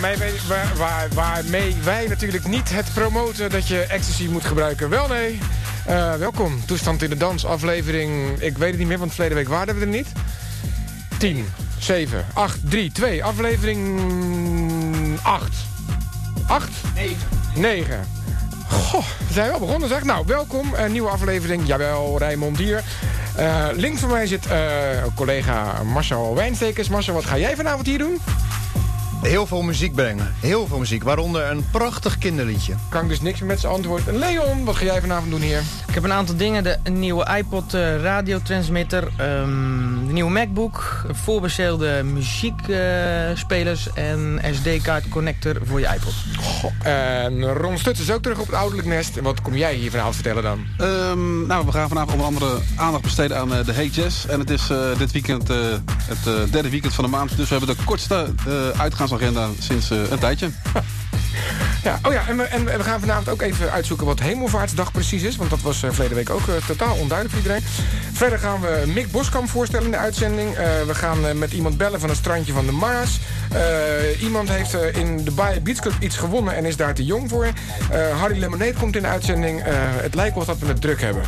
waarmee wij, waar, waarmee wij natuurlijk niet het promoten dat je ecstasy moet gebruiken. Wel nee. Uh, welkom, Toestand in de Dans, aflevering... Ik weet het niet meer, want verleden week waren we er niet. 10, 7, 8, 3, 2, aflevering 8. 8? 9. 9. Goh, we zijn wel begonnen zeg. Nou, welkom, een nieuwe aflevering. Jawel, Rijmond hier. Uh, links van mij zit uh, collega Marcel Wijnstekers. Marcel, wat ga jij vanavond hier doen? Heel veel muziek brengen. Heel veel muziek. Waaronder een prachtig kinderliedje. Kan ik dus niks meer met zijn antwoord. Leon, wat ga jij vanavond doen hier? Ik heb een aantal dingen. De nieuwe iPod uh, radiotransmitter. Um, de nieuwe MacBook. Voorbestelde muziekspelers. Uh, en SD-kaart connector voor je iPod. Goh, en Ron Stuts is ook terug op het ouderlijk nest. En wat kom jij hier vanavond vertellen dan? Um, nou, we gaan vanavond onder andere aandacht besteden aan uh, de Hey Jazz. En het is dit weekend het derde weekend van de maand. Dus we hebben de kortste uitgaans agenda sinds uh, een tijdje. Ja, oh ja, en we, en we gaan vanavond ook even uitzoeken wat Hemelvaartsdag precies is. Want dat was uh, verleden week ook uh, totaal onduidelijk voor iedereen. Verder gaan we Mick Boskamp voorstellen in de uitzending. Uh, we gaan met iemand bellen van het strandje van de Mars. iemand heeft in de Beach Club iets gewonnen en is daar te jong voor. Harry Lemonade komt in de uitzending. het lijkt wel dat we het druk hebben.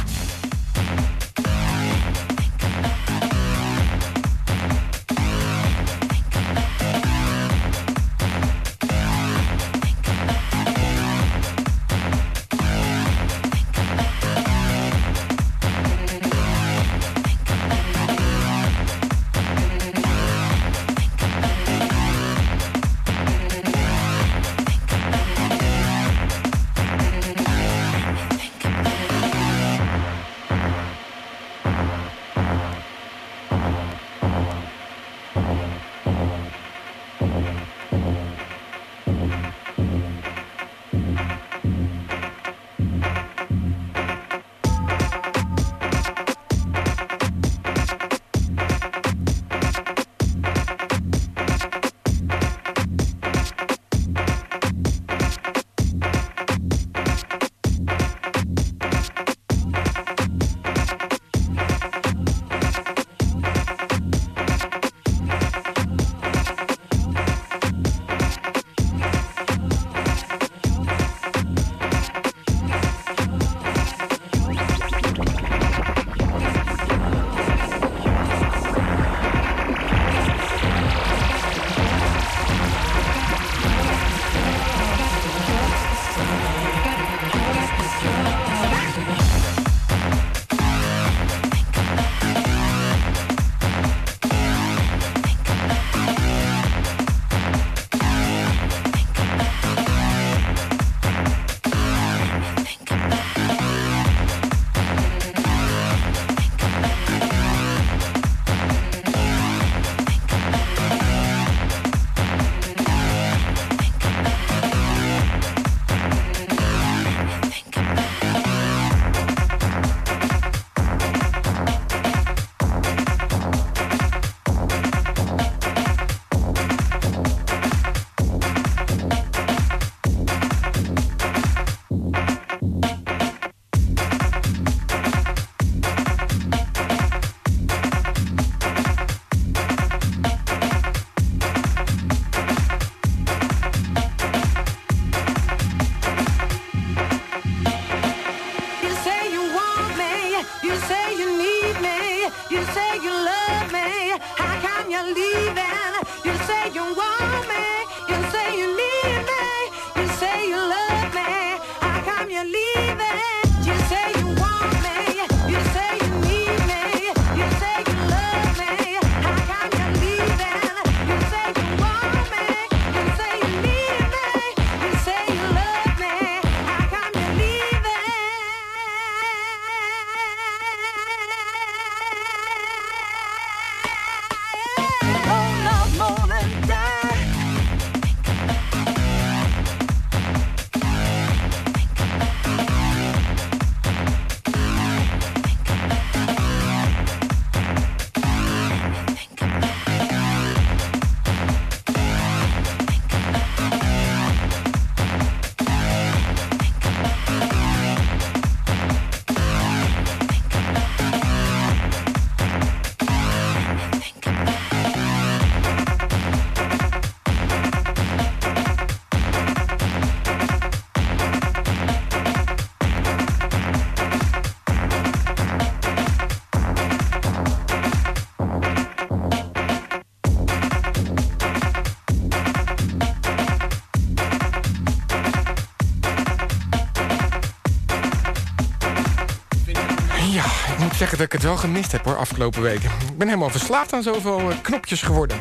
Ik het wel gemist heb hoor, afgelopen weken. Ik ben helemaal verslaafd aan zoveel eh, knopjes geworden.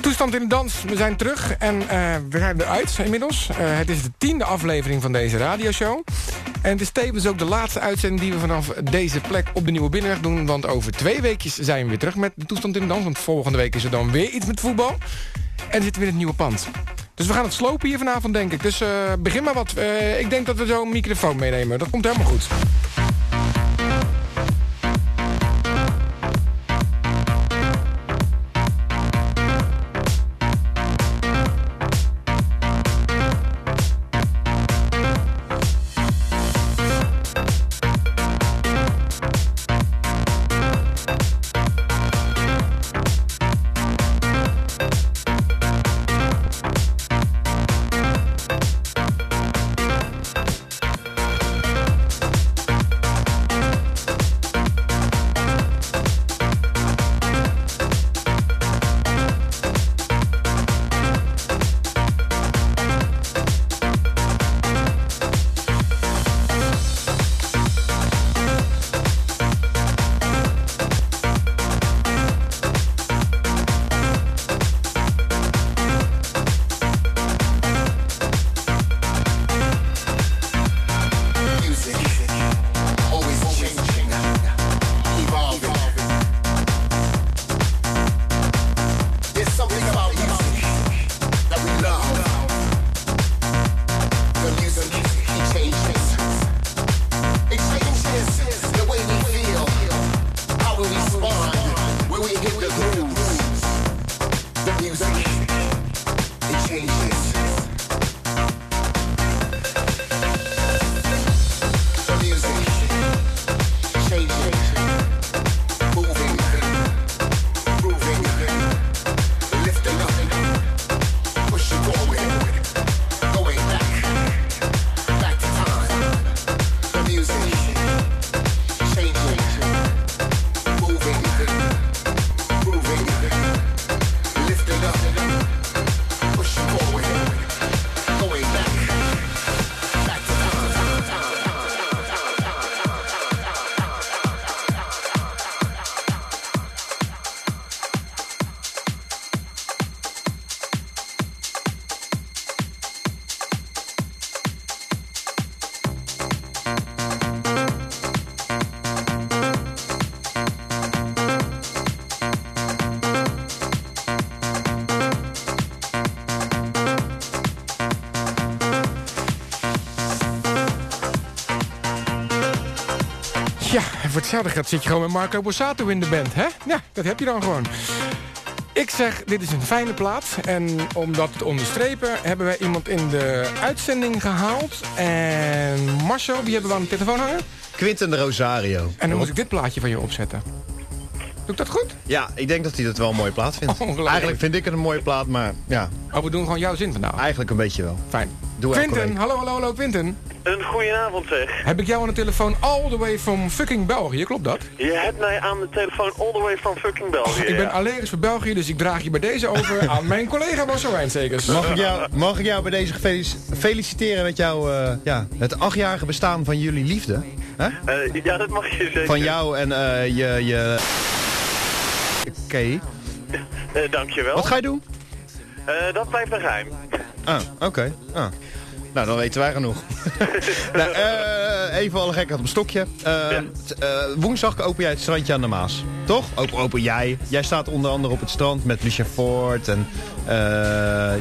Toestand in de dans, we zijn terug en eh, we zijn eruit inmiddels. Eh, het is de tiende aflevering van deze radioshow. En het is ook de laatste uitzending die we vanaf deze plek op de Nieuwe Binnenweg doen. Want over twee weekjes zijn we weer terug met de toestand in de dans. Want volgende week is er dan weer iets met voetbal. En zitten we in het nieuwe pand. Dus we gaan het slopen hier vanavond, denk ik. Dus begin maar wat. Ik denk dat we zo een microfoon meenemen. Dat komt helemaal goed. Ja, geld zit je gewoon met Marco Borsato in de band, hè? Ja, dat heb je dan gewoon. Ik zeg, dit is een fijne plaat. En om dat te onderstrepen hebben wij iemand in de uitzending gehaald. En Marcel, wie hebben we aan de telefoon hangen? Quinten de Rosario. En dan moet ik dit plaatje van je opzetten. Doe ik dat goed? Ja, ik denk dat hij dat wel een mooie plaat vindt. Eigenlijk vind ik het een mooie plaat, maar ja, Oh, we doen gewoon jouw zin vandaag. eigenlijk een beetje wel. Fijn. Doe Quinten, hallo, hallo, hallo, Quinten. Een goedenavond zeg. Heb ik jou aan de telefoon all the way from fucking België, klopt dat? Je hebt mij aan de telefoon all the way from fucking België. Ik ben ja. allergisch voor België, dus ik draag je bij deze over aan mijn collega Marcel Wijnsekers. Mag ik jou, mag ik jou bij deze feliciteren met jouw, eh, ja, het achtjarige bestaan van jullie liefde? Hè? Eh, ja, dat mag je zeker. Van jou en eh, je... je... Oké. Eh, dankjewel. Wat ga je doen? Eh, dat blijft een geheim. Ah, oké. Ah. Nou, dan weten wij genoeg. nou, eh, even alle gekheid op een stokje. Eh, t- eh, woensdag open jij het strandje aan de Maas. Toch? Open, open jij. Jij staat onder andere op het strand met Lucia Ford en eh,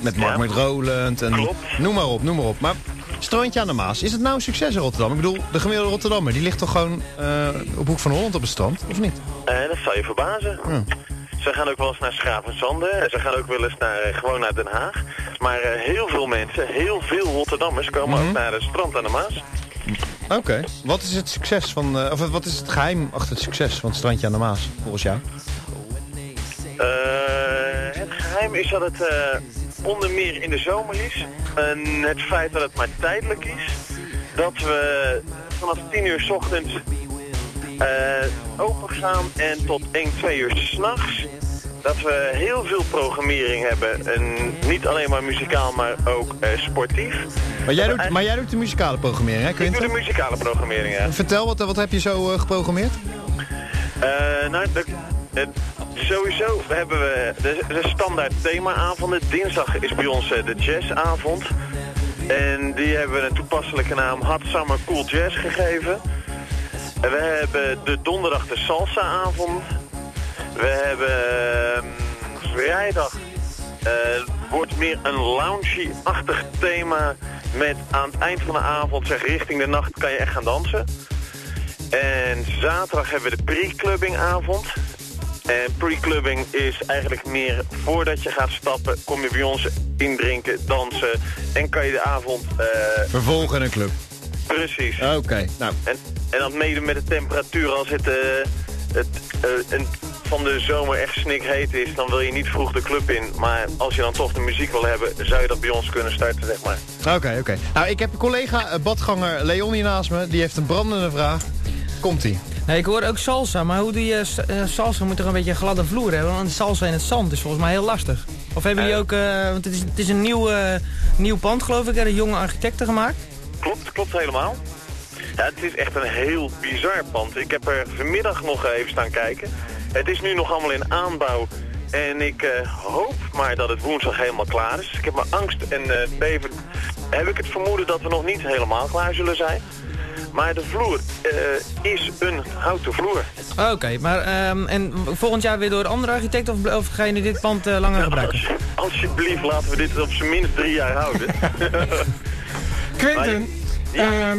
met Mark Ja. met Roland. En, Klopt. Noem maar op, noem maar op. Maar strandje aan de Maas, is het nou een succes in Rotterdam? Ik bedoel, de gemiddelde Rotterdammer, die ligt toch gewoon op Hoek van Holland op het strand, of niet? Dat zal je verbazen. Ze gaan ook wel eens naar Schravenzanden. En ze gaan ook wel eens naar, eh, gewoon naar Den Haag. Maar eh, heel veel mensen, heel veel Rotterdammers komen Mhm. ook naar het strand aan de Maas. Oké. Wat is het succes van, eh, of wat is het geheim achter het succes van het strandje aan de Maas, volgens jou? Het geheim is dat het onder meer in de zomer is. En het feit dat het maar tijdelijk is. Dat we vanaf 10 uur 's ochtends eh, open gaan en tot 1, 2 uur s'nachts. Dat we heel veel programmering hebben. En niet alleen maar muzikaal, maar ook eh, sportief. Maar jij, doet, maar jij doet de muzikale programmering, hè Ik doe Quinten? de muzikale programmering, ja. Vertel, wat, wat heb je zo eh, geprogrammeerd? Nou, de, sowieso hebben we de, de standaard themaavonden. Dinsdag is bij ons de jazzavond. En die hebben we een toepasselijke naam Hot Summer Cool Jazz gegeven. We hebben de donderdag de salsa-avond. We hebben ehm, vrijdag eh, wordt meer een loungy-achtig thema met aan het eind van de avond, zeg richting de nacht, kan je echt gaan dansen. En zaterdag hebben we de pre-clubbingavond. En pre-clubbing is eigenlijk meer voordat je gaat stappen, kom je bij ons indrinken, dansen en kan je de avond... eh, Vervolgen een club. Precies. Oké, nou. En, en dan mede met de temperatuur, als het, eh, het eh, een, van de zomer echt snikheet is, dan wil je niet vroeg de club in. Maar als je dan toch de muziek wil hebben, zou je dat bij ons kunnen starten, zeg maar. Oké, oké. Nou, ik heb een collega, eh, badganger Leon hier naast me. Die heeft een brandende vraag. Komt-ie. Nee, ik hoor ook salsa, maar hoe doe je salsa? Moet toch een beetje een gladde vloer hebben? Want salsa in het zand is volgens mij heel lastig. Of hebben jullie ook, eh, want het is, het is een nieuw, eh, nieuw pand geloof ik, de jonge architecten gemaakt. Klopt, klopt helemaal. Ja, het is echt een heel bizar pand. Ik heb er vanmiddag nog even staan kijken. Het is nu nog allemaal in aanbouw. En ik eh, hoop maar dat het woensdag helemaal klaar is. Ik heb mijn angst en eh beven. Heb ik het vermoeden dat we nog niet helemaal klaar zullen zijn. Maar de vloer eh, is een houten vloer. Oké, maar ehm, en volgend jaar weer door een andere architect of, of ga je nu dit pand langer gebruiken? Als- alsjeblieft, laten we dit op zijn minst drie jaar houden. Quinten, Ja. ehm,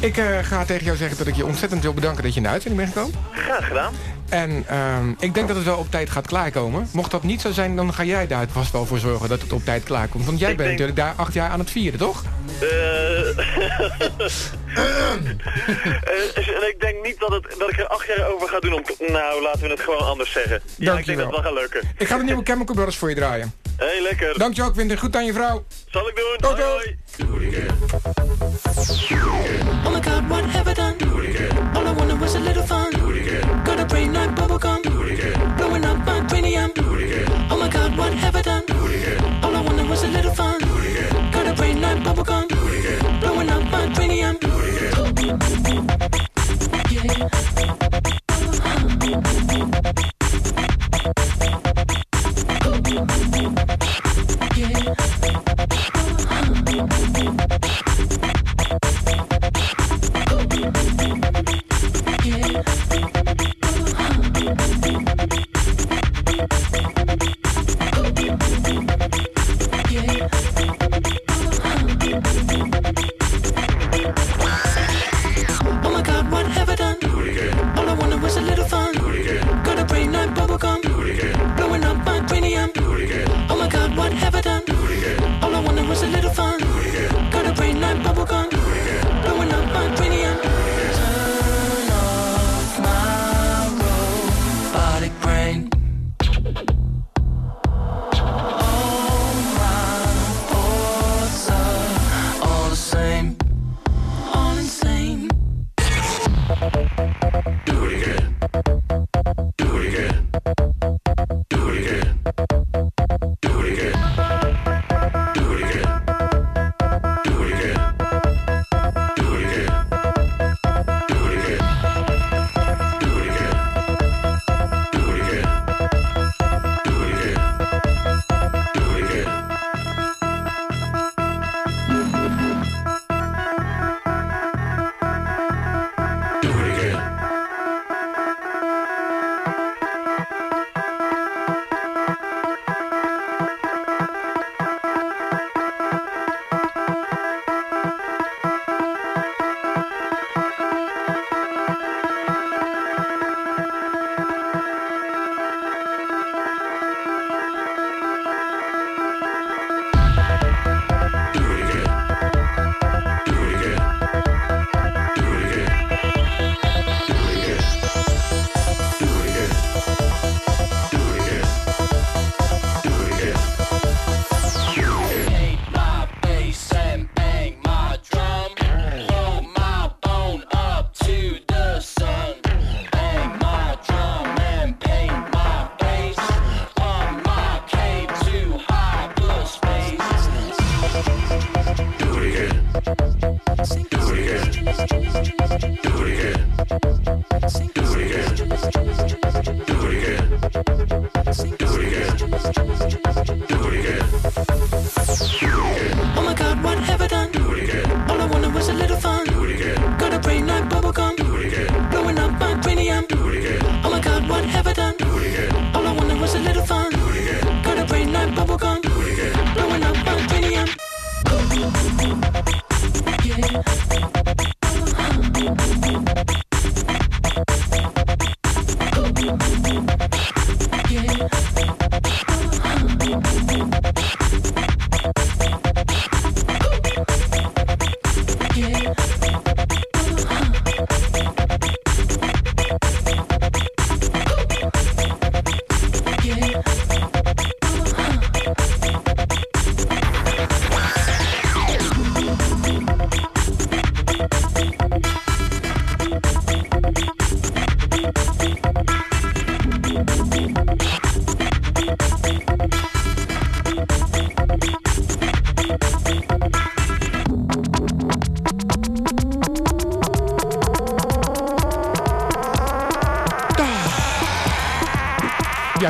ik eh, ga tegen jou zeggen dat ik je ontzettend wil bedanken dat je in de uitzending bent gekomen. Graag gedaan. En ehm, ik denk dat het wel op tijd gaat klaarkomen. Mocht dat niet zo zijn, dan ga jij daar vast wel voor zorgen dat het op tijd klaarkomt. Want jij Ik bent denk- natuurlijk daar acht jaar aan het vieren, toch? Eh, eh, en ik denk niet dat, het, dat ik er acht jaar over ga doen om... Nou, laten we het gewoon anders zeggen. Ja, ik denk dat het wel gaat lukken. Ik ga de nieuwe Chemical Brothers voor je draaien. Hé, lekker. Dankjewel, Quinten. Goed aan je vrouw. Zal ik doen. Tot Hoi, hoi. Oh my god, what have I done? All I wanted was a little fun. Got a brain like bubblegum. Blowing up my cranium. Oh my god, what have I done? All I wanted was a little fun. Got a brain like bubblegum. Yeah.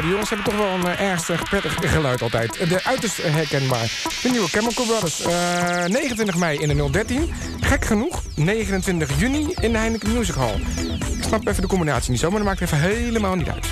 de jongens hebben toch wel een eh, ernstig prettig geluid altijd. De uiterst herkenbaar. De nieuwe Chemical Brothers. Eh, uh, 29 mei in de 013. Gek genoeg, 29 juni in de Heineken Music Hall. Ik snap even de combinatie niet zo, maar dat maakt even helemaal niet uit.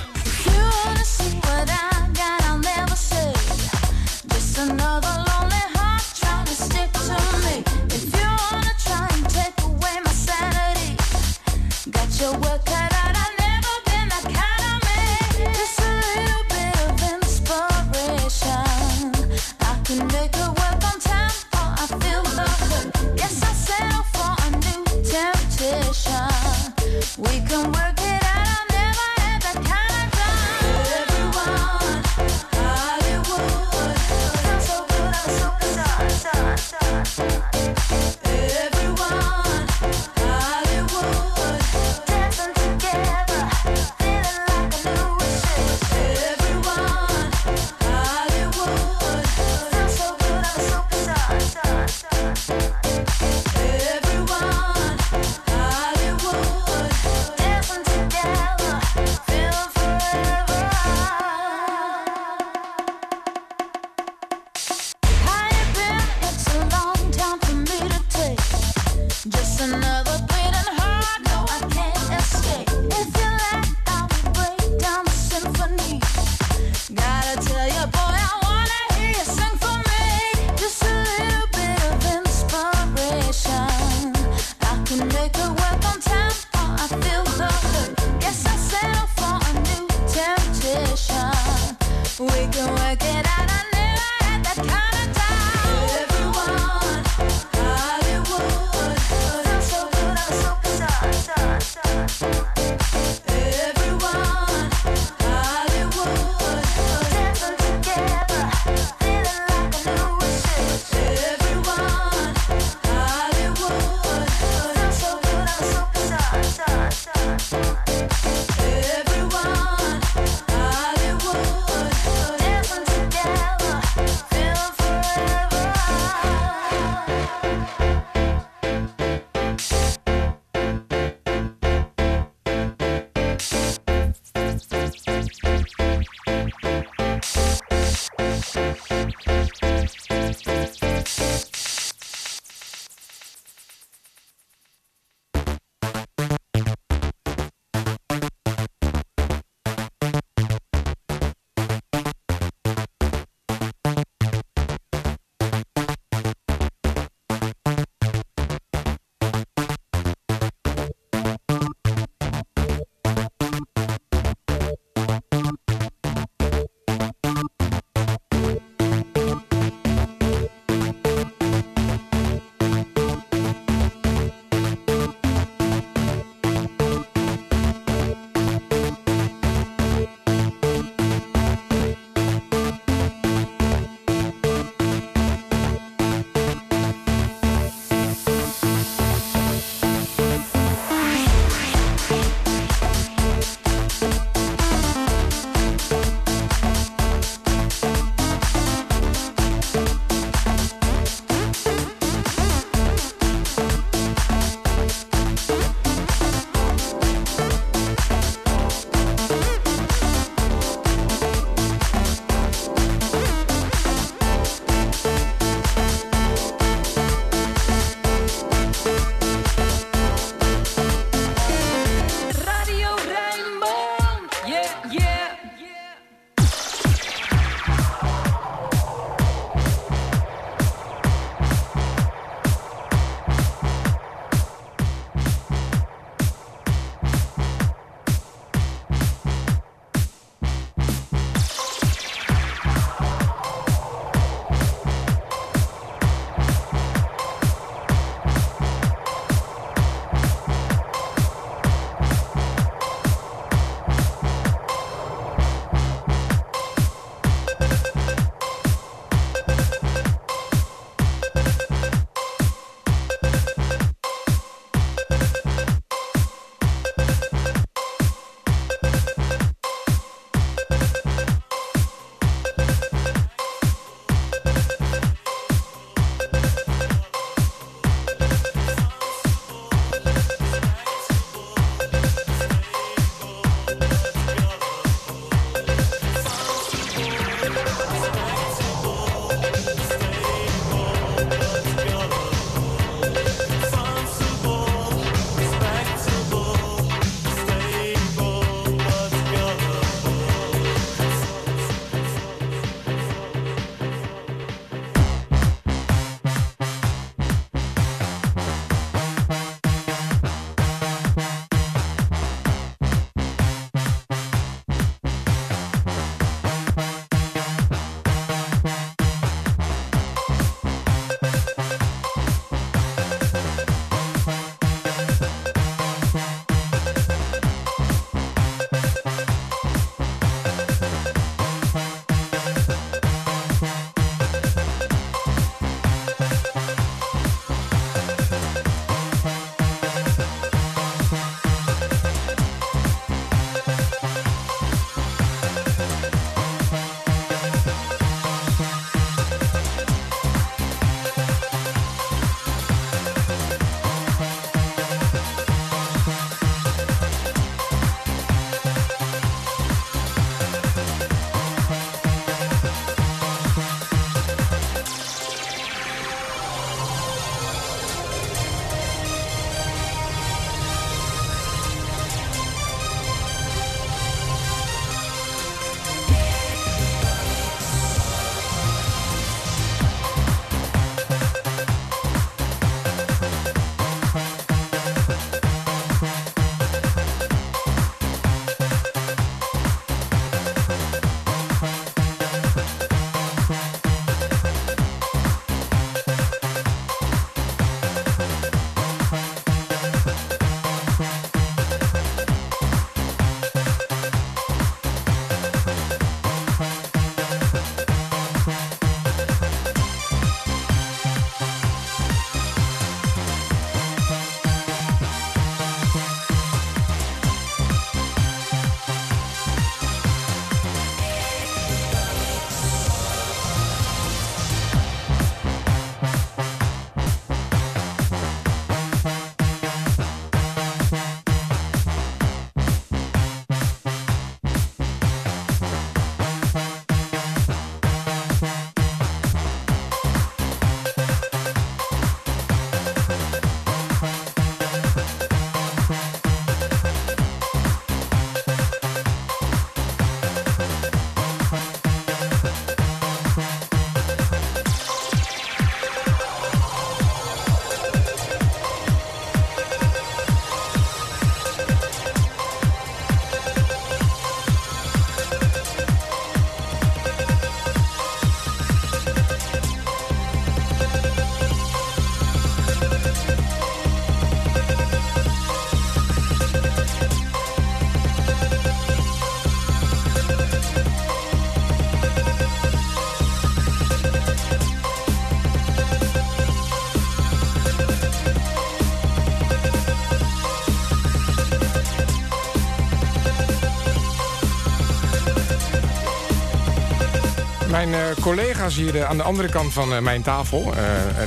Mijn eh, collega's hier eh, aan de andere kant van eh, mijn tafel...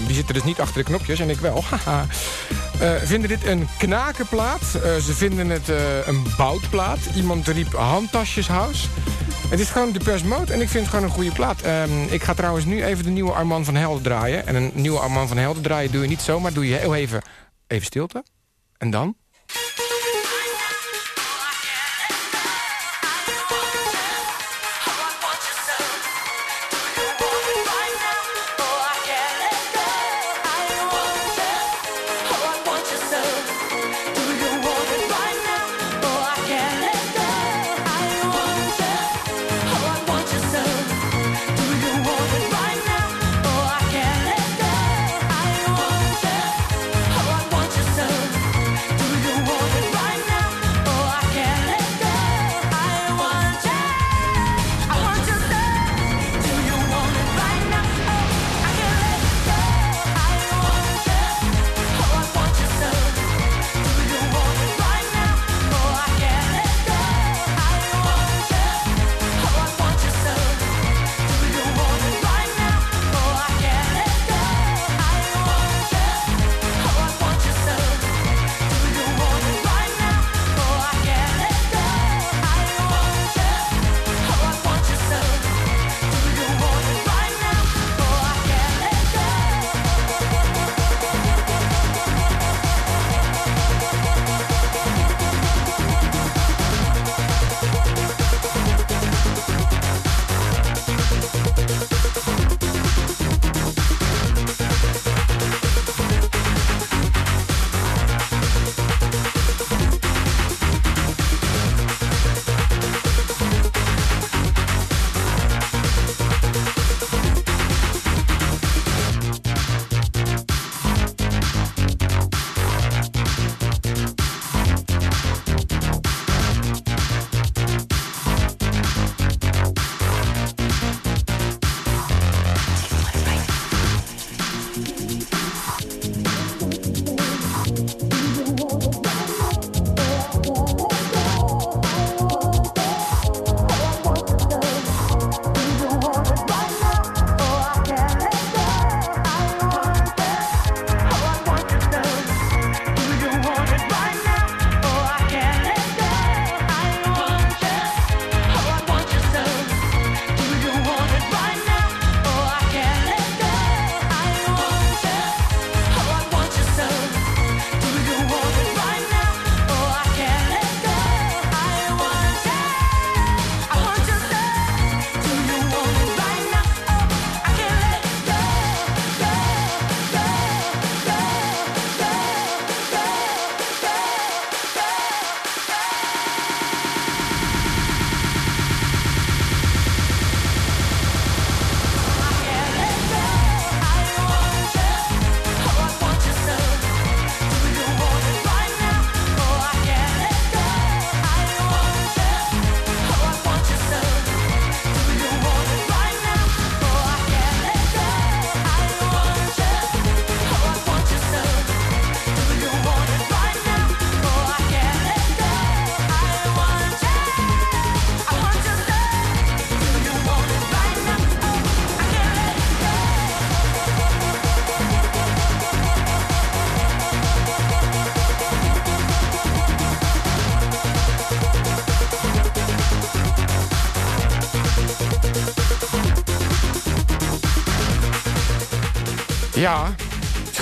die zitten dus niet achter de knopjes, en ik wel... haha, vinden dit een knakenplaat. Ze vinden het een boutplaat. Iemand riep handtasjeshouse. Het is gewoon de Pers Mode en ik vind het gewoon een goede plaat. Ehm, ik ga trouwens nu even de nieuwe Arman van Helden draaien. En een nieuwe Arman van Helden draaien doe je niet zomaar. Doe je heel even, even stilte. En dan...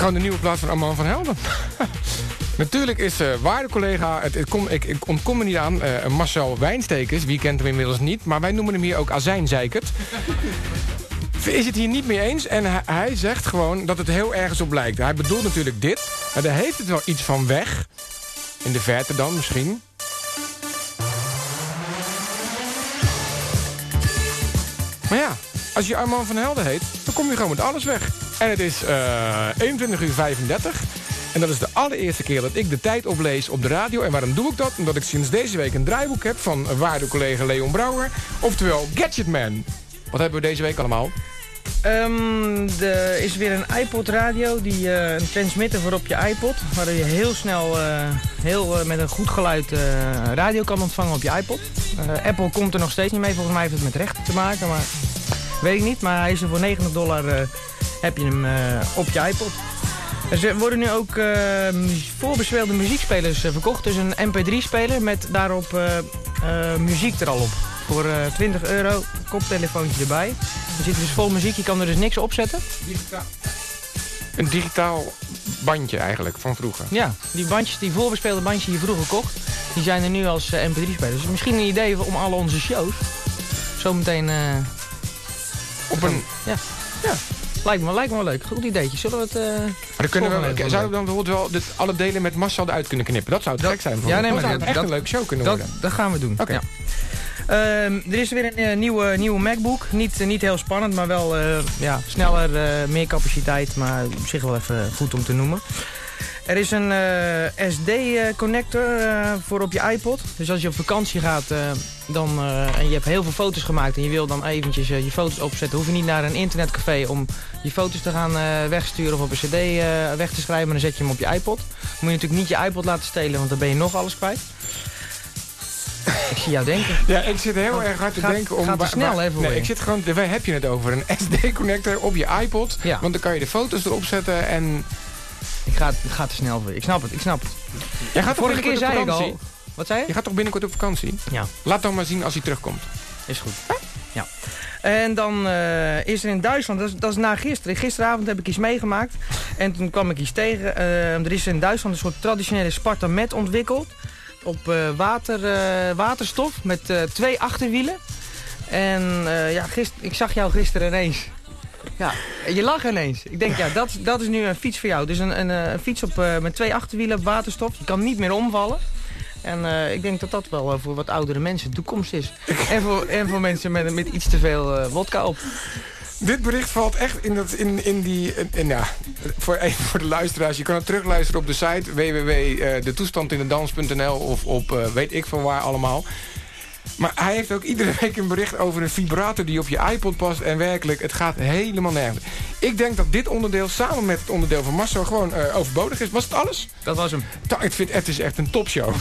gewoon de nieuwe plaat van Arman van Helden. Natuurlijk is eh waardecollega, het, het kom, ik, ontkom er niet aan, eh, Marcel Wijnstekers. Wie kent hem inmiddels niet, maar wij noemen hem hier ook Azijnzeikert. is het hier niet mee eens en hij, hij zegt gewoon dat het heel ergens op lijkt. Hij bedoelt natuurlijk dit, maar daar heeft het wel iets van weg. In de verte dan misschien. Maar ja, als je Arman van Helden heet, dan kom je gewoon met alles weg. En het is eh 21 uur 35. En dat is de allereerste keer dat ik de tijd oplees op de radio. En waarom doe ik dat? Omdat ik sinds deze week een draaiboek heb van waarde collega Leon Brouwer. Oftewel Gadgetman. Wat hebben we deze week allemaal? Ehm, er is weer een iPod radio, die, eh, een transmitter voor op je iPod. Waardoor je heel snel eh, heel, met een goed geluid radio kan ontvangen op je iPod. Apple komt er nog steeds niet mee, volgens mij heeft het met rechten te maken. Maar Weet ik niet, maar hij is er voor 90 dollar heb je hem eh, op je iPod. Er worden nu ook eh, mu- voorbespeelde muziekspelers eh, verkocht. Dus een mp3-speler met daarop eh, muziek er al op. Voor eh, 20 euro, koptelefoontje erbij. Er zit dus vol muziek, je kan er dus niks op zetten. Een digitaal bandje eigenlijk, van vroeger. Ja, die bandjes, die voorbespeelde bandjes die je vroeger kocht, die zijn er nu als eh, mp3-spelers. Dus misschien een idee om alle onze shows zometeen... eh Op een... Ja. ja. Lijkt me, lijkt me wel leuk. Goed ideetje. Zullen we het... Maar dan kunnen we, zouden we dan bijvoorbeeld wel dit, alle delen met massa eruit kunnen knippen? Dat zou het Dat- gek zijn. Ja, nee, dat maar zou dat- echt dat- een leuke show kunnen dat, worden. dat gaan we doen. Oké. Ja. Ehm, er is weer een eh, nieuwe, nieuwe MacBook. Niet, eh, niet heel spannend, maar wel ja, sneller, meer capaciteit. Maar op zich wel even goed om te noemen. Er is een SD-connector eh, voor op je iPod. Dus als je op vakantie gaat eh, dan, eh, en je hebt heel veel foto's gemaakt... en je wil dan eventjes eh, je foto's opzetten... hoef je niet naar een internetcafé om je foto's te gaan eh, wegsturen... of op een cd eh, weg te schrijven, maar dan zet je hem op je iPod. Dan moet je natuurlijk niet je iPod laten stelen, want dan ben je nog alles kwijt. Ik zie jou denken. Ja, ik zit heel erg hard te Gaat- denken om... gaat waar- snel, waar- hè, voor Nee, ik zit gewoon... Waar heb je het over? Een SD-connector op je iPod? Ja. Want dan kan je de foto's erop zetten en... Ik ga, ik ga te snel voor. Ik snap het, ik snap het. Jij gaat Vorige keer zei ik al... Wat zei je? Je gaat toch binnenkort op vakantie? Ja. Laat dan maar zien als hij terugkomt. Is goed. Ja. En dan eh, is er in Duitsland, dat is, dat is na gisteren. Gisteravond heb ik iets meegemaakt. En toen kwam ik iets tegen. Eh, er is in Duitsland een soort traditionele Spartamet ontwikkeld. Op eh, water, waterstof met twee achterwielen. En ja, gister, ik zag jou gisteren ineens. Ja, je lag ineens. Ik denk, ja, dat, dat is nu een fiets voor jou. Dus een, een, eh, een fiets op, eh, met twee achterwielen waterstof. Je kan niet meer omvallen. En eh, ik denk dat dat wel eh, voor wat oudere mensen toekomst is. en, voor, en voor mensen met, met iets te veel eh wodka op. Dit bericht valt echt in, dat, in, in die... In, ja, voor, voor de luisteraars. Je kan het terugluisteren op de site www.detoestandindedans.nl of op eh, weet ik van waar allemaal. Maar hij heeft ook iedere week een bericht over een vibrator die op je iPod past. En werkelijk, het gaat helemaal nergens. Ik denk dat dit onderdeel samen met het onderdeel van Marcel gewoon eh, overbodig is. Was het alles? Dat was hem. Ta- Ik vind het is echt een topshow.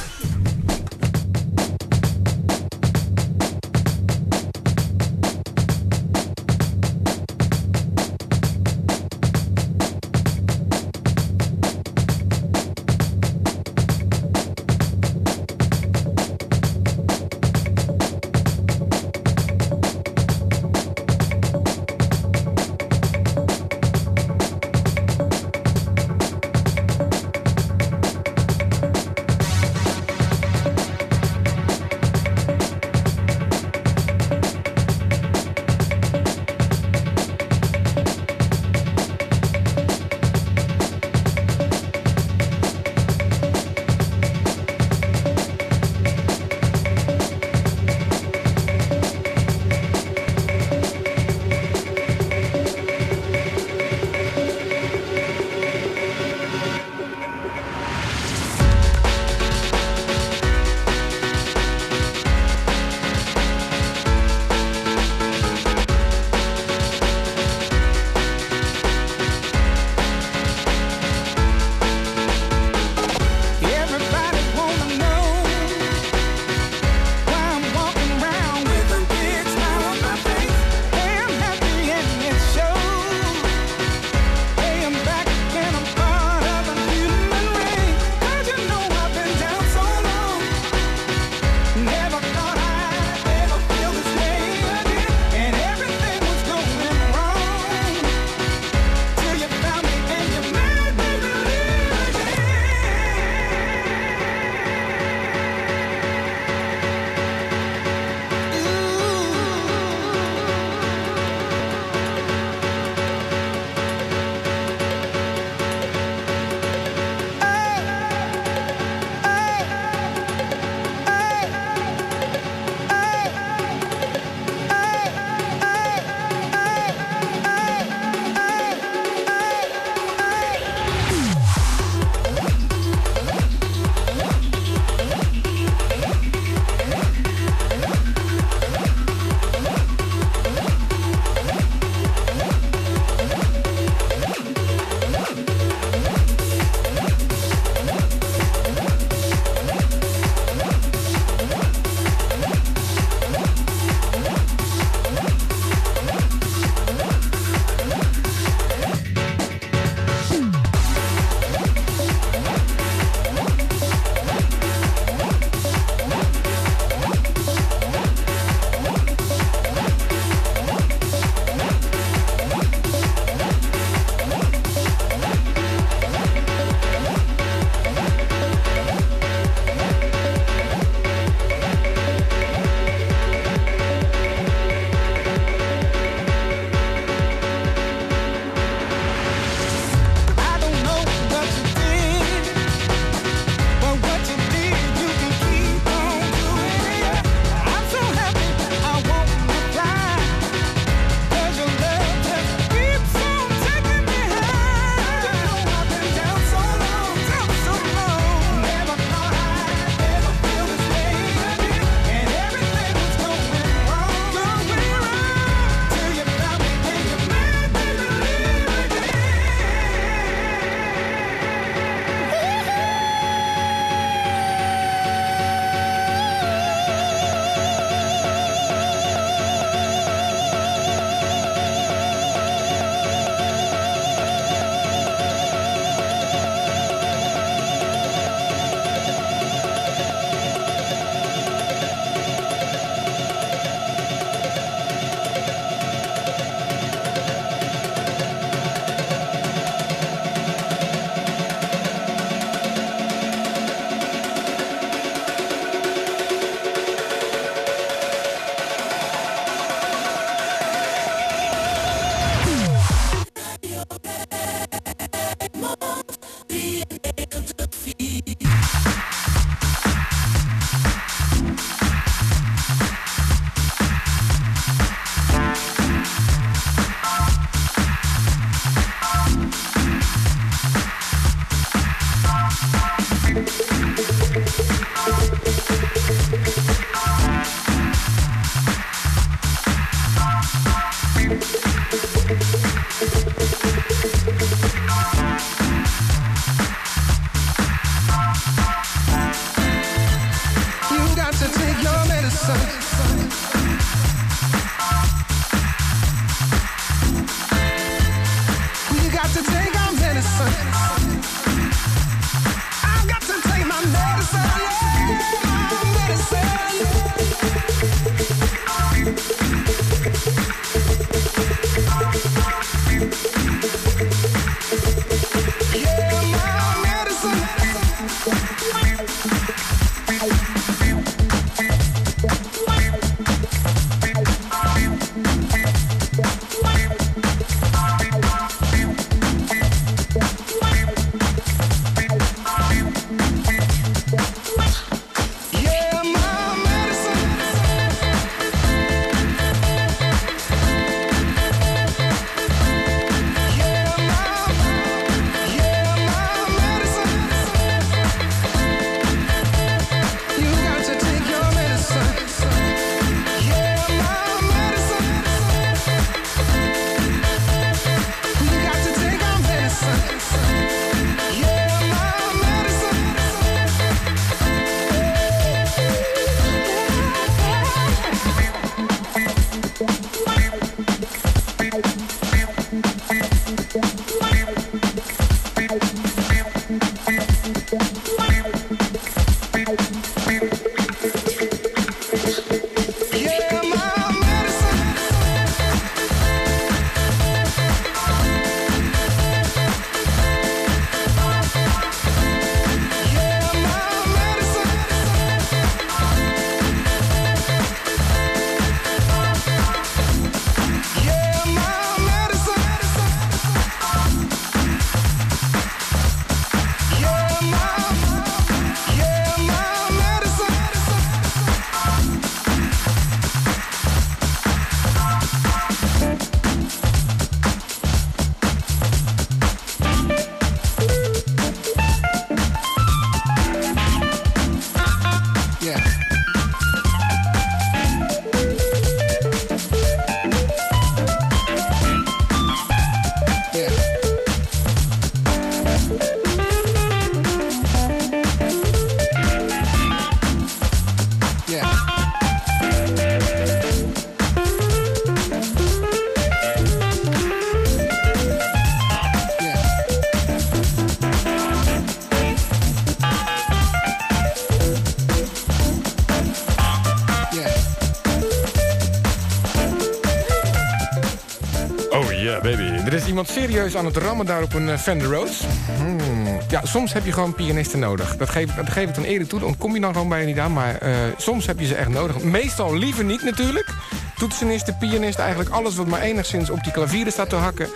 Iemand serieus aan het rammen daar op een eh, Fender Rhodes. Hmm. Ja, soms heb je gewoon pianisten nodig. Dat geef, dat geef ik dan eerder toe. Dan kom je dan gewoon bijna niet aan. Maar eh, soms heb je ze echt nodig. Meestal liever niet natuurlijk. Toetsenisten, pianisten, eigenlijk alles wat maar enigszins op die klavieren staat te hakken.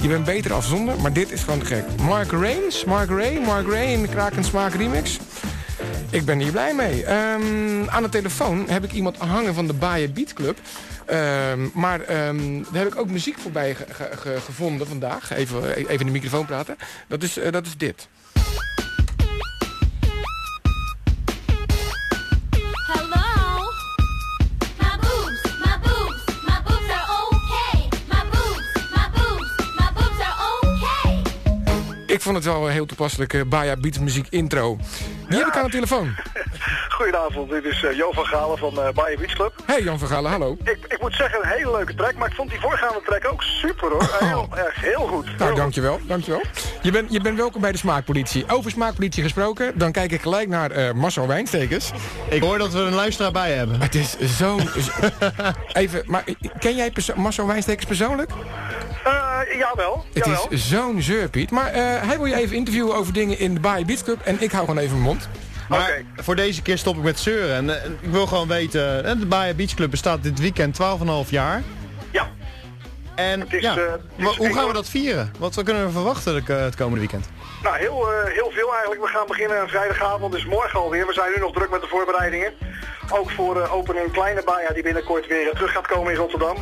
Je bent beter af zonder, maar dit is gewoon gek. Mark Rains, Mark Ray, Mark Ray in de Kraak Smaak remix. Ik ben hier blij mee. Ehm, aan de telefoon heb ik iemand hangen van de Bayer Beat Club. Ehm, maar ehm, daar heb ik ook muziek voorbij ge- ge- ge- gevonden vandaag. Even, even in de microfoon praten. Dat is, eh, dat is dit. Ik vond het wel een heel toepasselijke Bayer Beats muziek intro. Die heb ik aan de telefoon. Goedenavond, dit is Jo van Galen van eh Bayern Beach Club. Hey Jan van Galen, hallo. Ik, ik moet zeggen, een hele leuke track, maar ik vond die voorgaande track ook super hoor. Heel erg, heel goed. Heel Nou, goed. dankjewel, dankjewel. Je bent, je bent welkom bij de Smaakpolitie. Over Smaakpolitie gesproken, dan kijk ik gelijk naar eh Marcel Wijnstekers. Ik hoor dat we een luisteraar bij hebben. Het is zo'n... Even, maar ken jij perso- Marcel Wijnstekers persoonlijk? Eh, jawel, Het jawel. is zo'n zeurpiet. Maar eh, hij wil je even interviewen over dingen in de Baai Beats Club. En ik hou gewoon even mijn mond. Maar voor deze keer stop ik met zeuren. En, ik wil gewoon weten, de Bayer Beach Club bestaat dit weekend 12,5 jaar. Ja. En is, ja, hoe gaan we dat vieren? Wat we kunnen we verwachten het, het komende weekend? Nou, heel, eh, heel veel eigenlijk. We gaan beginnen aan vrijdagavond, dus morgen alweer. We zijn nu nog druk met de voorbereidingen. Ook voor eh opening Kleine Baja die binnenkort weer terug gaat komen in Rotterdam.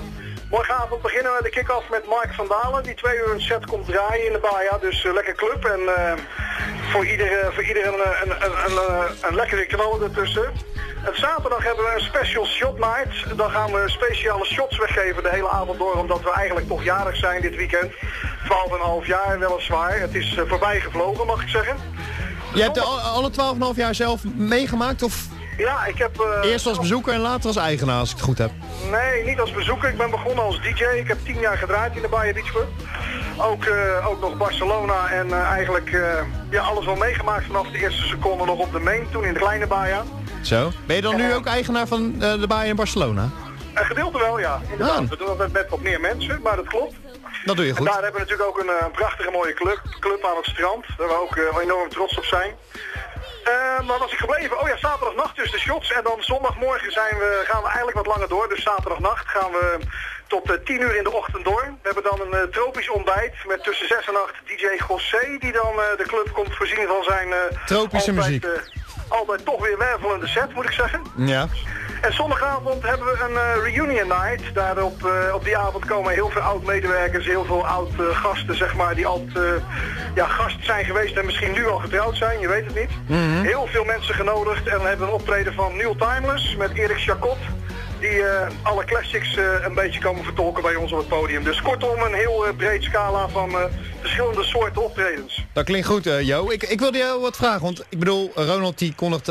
Morgenavond beginnen we de kick-off met Mark van Dalen, die twee uur een set komt draaien in de Baja. Dus eh, lekker club en eh, voor iedereen voor ieder een, een, een, een, eh, lekkere knal ertussen. En zaterdag hebben we een special shot night. Dan gaan we speciale shots weggeven de hele avond door, omdat we eigenlijk toch jarig zijn dit weekend. 12,5 jaar weliswaar. Het is eh, voorbij gevlogen, mag ik zeggen. Je hebt al- alle 12,5 jaar zelf meegemaakt? Of? Ja, ik heb... eh, Eerst als bezoeker en later als eigenaar, als ik het goed heb. Nee, niet als bezoeker. Ik ben begonnen als DJ. Ik heb tien jaar gedraaid in de Bahia Beach Club. Ook, eh, ook nog Barcelona en eh, eigenlijk ja, alles wel meegemaakt vanaf de eerste seconde nog op de main. Toen in de kleine Bahia. Zo. Ben je dan nu ook eigenaar van de baai in Barcelona? Een gedeelte wel, ja. Inderdaad. Ah. We doen dat met wat meer mensen, maar dat klopt. Dat doe je En goed. daar hebben we natuurlijk ook een, een prachtige mooie club, club aan het strand. Waar we ook enorm trots op zijn. Eh, maar was ik gebleven? Oh ja, zaterdagnacht dus de shots. En dan zondagmorgen zijn we, gaan we eigenlijk wat langer door. Dus zaterdagnacht gaan we tot eh, 10 uur in de ochtend door. We hebben dan een eh, tropisch ontbijt met tussen 6 en 8 DJ José. Die dan de club komt voorzien van zijn... Tropische altijd, muziek. altijd toch weer wervelende set, moet ik zeggen. Ja. En zondagavond hebben we een eh, reunion night. Daar op, eh, op die avond komen heel veel oud-medewerkers, heel veel oud-gasten, zeg maar, die altijd eh, ja, gast zijn geweest en misschien nu al getrouwd zijn, je weet het niet. Heel veel mensen genodigd en we hebben een optreden van Neil Timeless met Erik Chacot. Die eh, alle classics eh, een beetje komen vertolken bij ons op het podium. Dus kortom een heel eh, breed scala van verschillende soorten optredens. Dat klinkt goed, Jo. Ik, ik wilde jou wat vragen, want ik bedoel, Ronald die kondigt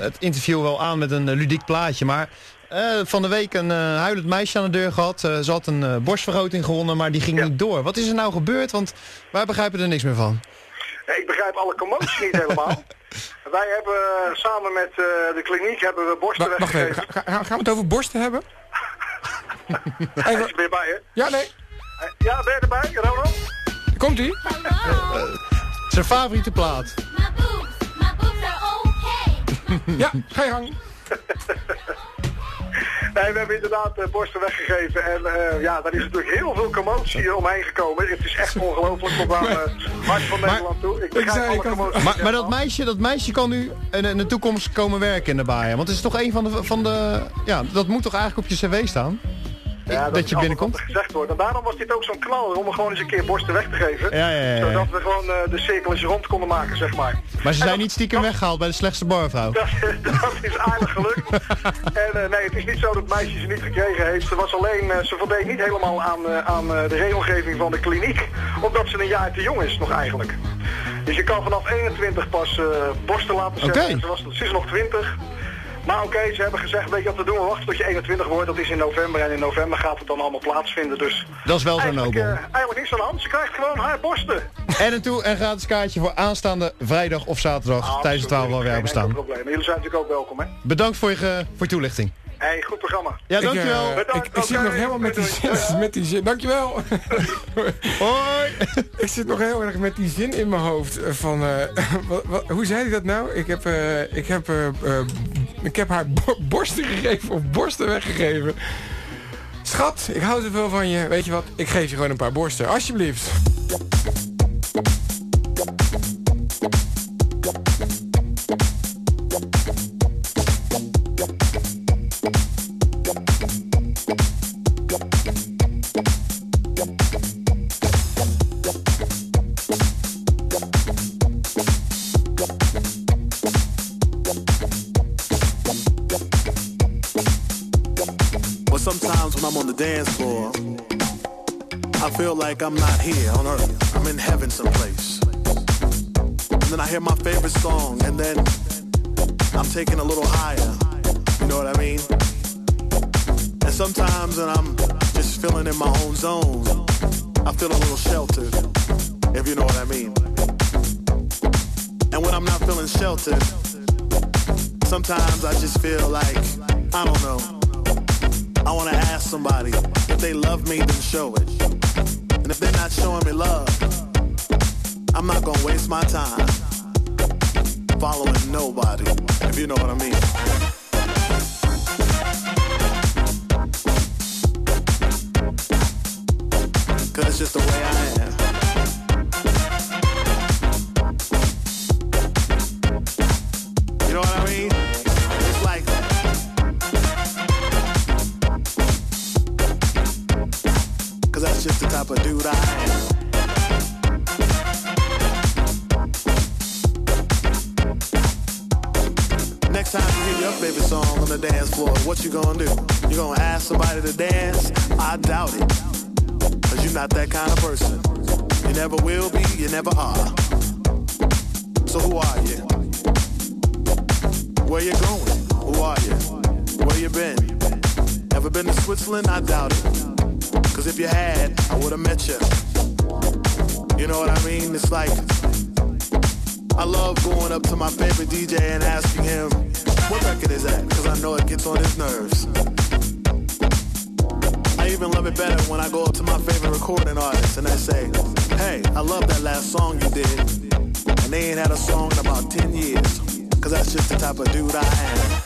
het interview wel aan met een ludiek plaatje, maar van de week een huilend meisje aan de deur gehad. Eh, ze had een borstvergroting gewonnen, maar die ging niet door. Wat is er nou gebeurd? Want wij begrijpen er niks meer van. Ik begrijp alle commotie niet helemaal. Wij hebben eh, samen met eh, de kliniek hebben we borsten Wa- wacht even, ga- gaan we het over borsten hebben? Hij is er weer bij, hè? Ja, nee. Ja, ben je erbij, Ronald? Komt ie? Zijn favoriete plaat. Ja, ga je gang. Nee, we hebben inderdaad eh, borsten weggegeven. En eh, ja, daar is natuurlijk heel veel commotie omheen gekomen. Het is echt ongelooflijk tot aan het hart van Nederland toe. Ik begrijp zei, alle ik had-. Maar, maar dat, meisje, dat meisje kan nu in, in de toekomst komen werken in de baai. Want het is toch een van de, van de... Ja, dat moet toch eigenlijk op je cv staan? Ja, dat je binnenkomt? gezegd wordt. En daarom was dit ook zo'n knal om er gewoon eens een keer borsten weg te geven. Ja, ja. Zodat we gewoon eh, de cirkel eens rond konden maken, zeg maar. Maar ze zijn dat- niet stiekem weggehaald bij de slechtste barvrouw. Dat, is aardig gelukt. En eh, nee, het is niet zo dat het meisje ze niet gekregen heeft. Ze was alleen, eh, ze voldeed niet helemaal aan, aan de regelgeving van de kliniek. Omdat ze een jaar te jong is nog eigenlijk. Dus je kan vanaf 21 pas borsten laten zetten. Ze, was, ze is nog 20. Maar oké, ze hebben gezegd, weet je wat we doen? We wachten tot je 21 wordt. Dat is in november. En in november gaat het dan allemaal plaatsvinden. Dus Dat is wel zo nobel. eh, eigenlijk niks aan de hand. Ze krijgt gewoon haar borsten. En een, toe, een gratis kaartje voor aanstaande vrijdag of zaterdag tijdens het 12 jaar Geen bestaan. enkel probleem. Jullie zijn natuurlijk ook welkom, hè? Bedankt voor je, voor je toelichting. Hey, goed programma. Ja, Ik, dankjewel. eh, Bedankt, ik, ik zit nog helemaal met die zin. Met die zin. Dankjewel. Hoi. ik zit nog heel erg met die zin in mijn hoofd. eh, Van, eh, wat, wat- hoe zei hij dat nou? Ik heb, eh, ik heb, eh, eh, ik heb haar bo- borsten gegeven of borsten weggegeven. Schat, ik hou zoveel van je. Weet je wat? Ik geef je gewoon een paar borsten. Alsjeblieft. Like I'm not here on earth. I'm in heaven someplace. And then I hear my favorite song, and then I'm taken a little higher. You know what I mean? And sometimes when I'm just feeling in my own zone, I feel a little sheltered, if you know what I mean. And when I'm not feeling sheltered, sometimes I just feel like, I don't know. I wanna ask somebody if they love me, then show it. They're not showing me love, I'm not gonna waste my time following nobody, if you know what I mean. That's just the type of dude I am. Next time you hear your favorite song on the dance floor, what you gonna do? You gonna ask somebody to dance? I doubt it. Cause you're not that kind of person. You never will be, you never are. So who are you? Where you going? Who are you? Where you been? Ever been to Switzerland? I doubt it. Cause if you had, I would've met you. You know what I mean? It's like, I love going up to my favorite DJ and asking him, what record is that? Cause I know it gets on his nerves. I even love it better when I go up to my favorite recording artist and I say, hey, I love that last song you did. And they ain't had a song in about 10 years. Cause that's just the type of dude I am.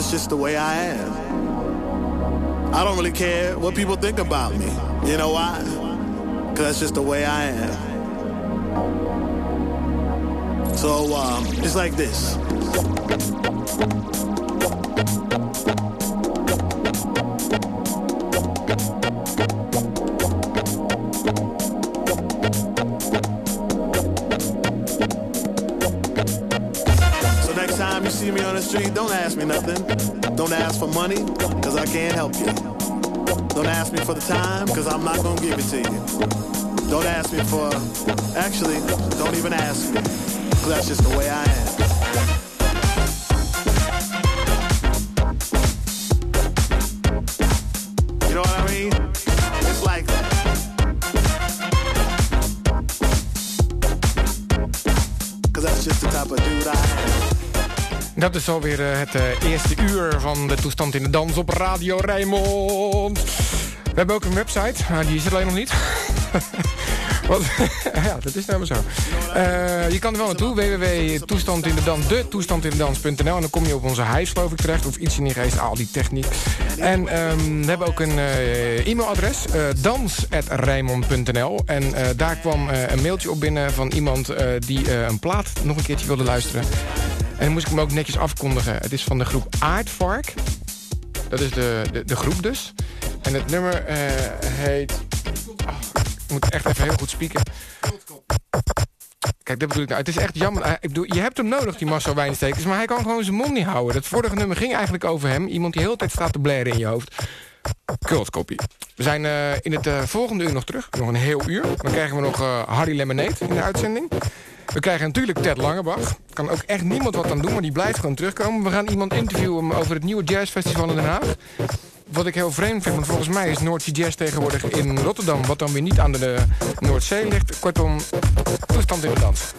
That's just the way I am. I don't really care what people think about me. You know why? Because that's just the way I am. So, um, it's like this. So see me on the street, don't ask me nothing. Don't ask for money, cause I can't help you. Don't ask me for the time, cause I'm not gonna give it to you. Don't ask me for, actually, don't even ask me, cause that's just the way I am. Dat is alweer eh, het eh, eerste uur van de toestand in de dans op Radio Rijnmond. We hebben ook een website, maar die is er alleen nog niet. Wat? ja, dat is nou zo. Eh, je kan er wel naartoe, www.toestandindedans, de toestandindedans.nl. En dan kom je op onze huis, geloof ik, terecht. Of iets in die geest, al die techniek. En ehm, we hebben ook een e-mailadres, eh dans.rijnmond.nl. En daar kwam een mailtje op binnen van iemand die een plaat nog een keertje wilde luisteren. En moest ik hem ook netjes afkondigen. Het is van de groep Aardvark. Dat is de, de, de groep dus. En het nummer eh, heet... Oh, ik moet echt even heel goed spieken. Kijk, dat bedoel ik nou. Het is echt jammer. Eh, Ik bedoel, je hebt hem nodig, die Marcel Wijnstekers. Maar hij kan gewoon zijn mond niet houden. Dat vorige nummer ging eigenlijk over hem. Iemand die heel tijd staat te blaren in je hoofd. Cultkopie. We zijn eh, in het volgende uur nog terug. Nog een heel uur. Dan krijgen we nog Harry Lemonade in de uitzending. We krijgen natuurlijk Ted Langebach. Kan ook echt niemand wat aan doen, maar die blijft gewoon terugkomen. We gaan iemand interviewen over het nieuwe jazzfestival in Den Haag. Wat ik heel vreemd vind, want volgens mij is Noordse Jazz tegenwoordig in Rotterdam... wat dan weer niet aan de Noordzee ligt. Kortom, toestand in de dans.